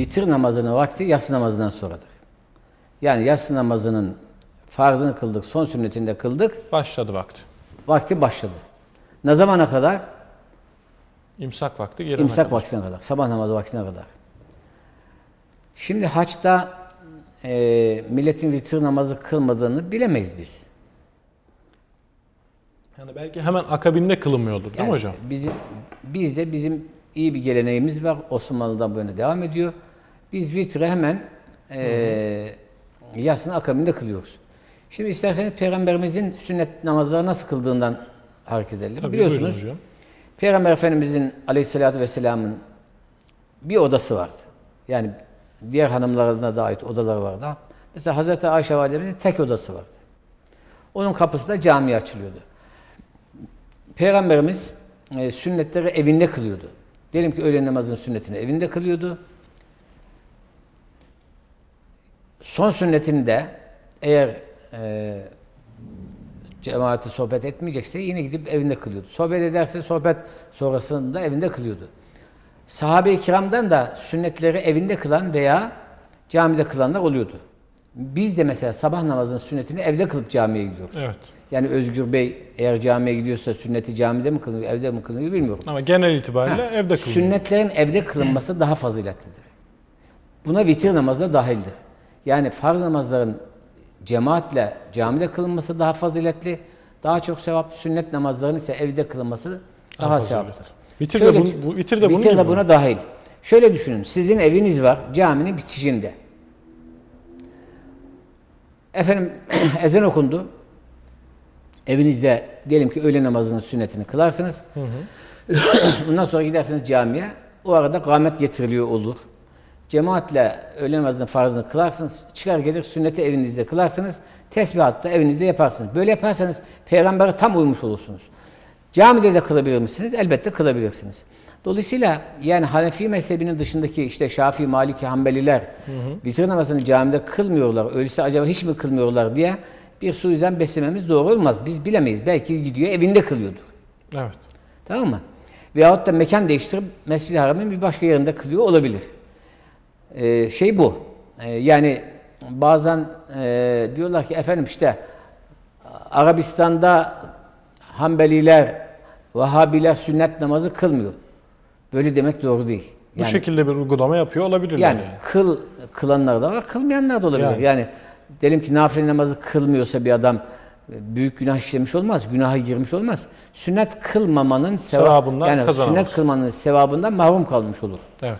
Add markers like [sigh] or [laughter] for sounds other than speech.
vitir namazının vakti yatsı namazından sonradır. Yani yatsı namazının farzını kıldık, son sünnetini de kıldık, Başladı vakti. vakti başladı. Ne zamana kadar? İmsak vakti gelene İmsak kadar. vaktine kadar, sabah namazı vaktine kadar. Şimdi haçta e, milletin vitir namazı kılmadığını bilemeyiz biz. Yani belki hemen akabinde kılınmıyordur değil mi Yani hocam? Bizim, bizde bizim iyi bir geleneğimiz var. Osmanlı'dan bu yana devam ediyor. Biz vitre hemen e, yasını akabinde kılıyoruz. Şimdi isterseniz Peygamberimizin sünnet namazları nasıl kıldığından hareket edelim. Tabii Biliyorsunuz hocam. Peygamber Efendimizin aleyhissalatü vesselamın bir odası vardı. Yani diğer hanımlarına da ait odaları vardı. Mesela Hazreti Ayşe Validemizin tek odası vardı. Onun kapısı da camiye açılıyordu. Peygamberimiz e, sünnetleri evinde kılıyordu. Diyelim ki öğle namazının sünnetini evinde kılıyordu. Son sünnetini de eğer e, cemaati sohbet etmeyecekse yine gidip evinde kılıyordu. Sohbet ederse sohbet sonrasında evinde kılıyordu. Sahabe-i kiramdan da sünnetleri evinde kılan veya camide kılanlar oluyordu. Biz de mesela sabah namazının sünnetini evde kılıp camiye gidiyoruz. Evet. Yani Özgür Bey eğer camiye gidiyorsa sünneti camide mi kılıyor, evde mi kılıyor bilmiyorum. Ama genel itibariyle Ha, evde kılınıyor. Sünnetlerin evde kılınması daha faziletlidir. Buna vitir namazı da dahildir. Yani farz namazların cemaatle camide kılınması daha faziletli, daha çok sevap. Sünnet namazların ise evde kılınması daha, Daha sevaptır. Vitir de Şöyle- bun- bu- vitir de bunun vitir de mi? buna dahil. Şöyle düşünün. Sizin eviniz var caminin bitişinde. Efendim [clears throat] ezan okundu. Evinizde diyelim ki öğle namazının sünnetini kılarsınız. [clears throat] Ondan sonra gidersiniz camiye. O arada kâhmet getiriliyor olur. Cemaatle öğle namazının farzını kılarsınız. Çıkar gelir sünneti evinizde kılarsınız. Tesbihat da evinizde yaparsınız. Böyle yaparsanız peygambere tam uymuş olursunuz. Camide de kılabilir misiniz? Elbette kılabilirsiniz. Dolayısıyla yani Hanefi mezhebinin dışındaki işte Şafii, Maliki, Hanbeliler vitir namazını camide kılmıyorlar. Öyleyse acaba hiç mi kılmıyorlar diye bir suizan beslememiz doğru olmaz. Biz bilemeyiz. Belki gidiyor evinde kılıyordur. Evet. Tamam mı? Veyahut da mekan değiştirip Mescid-i Haram'ın bir başka yerinde kılıyor olabilir. Ee, şey bu. Ee, yani bazen e, diyorlar ki efendim işte Arabistan'da Hanbeliler, Vahabiler sünnet namazı kılmıyor. Böyle demek doğru değil. Bu şekilde bir uygulama yapıyor olabilirler. Yani Yani. kıl kılanlar da var, kılmayanlar da olabilir. Yani. Yani, diyelim ki nafile namazı kılmıyorsa bir adam e, büyük günah işlemiş olmaz, günaha girmiş olmaz. Sünnet kılmamanın Sevabından yani kazanamaz. sünnet kılmanın sevabından mahrum kalmış olur. Evet.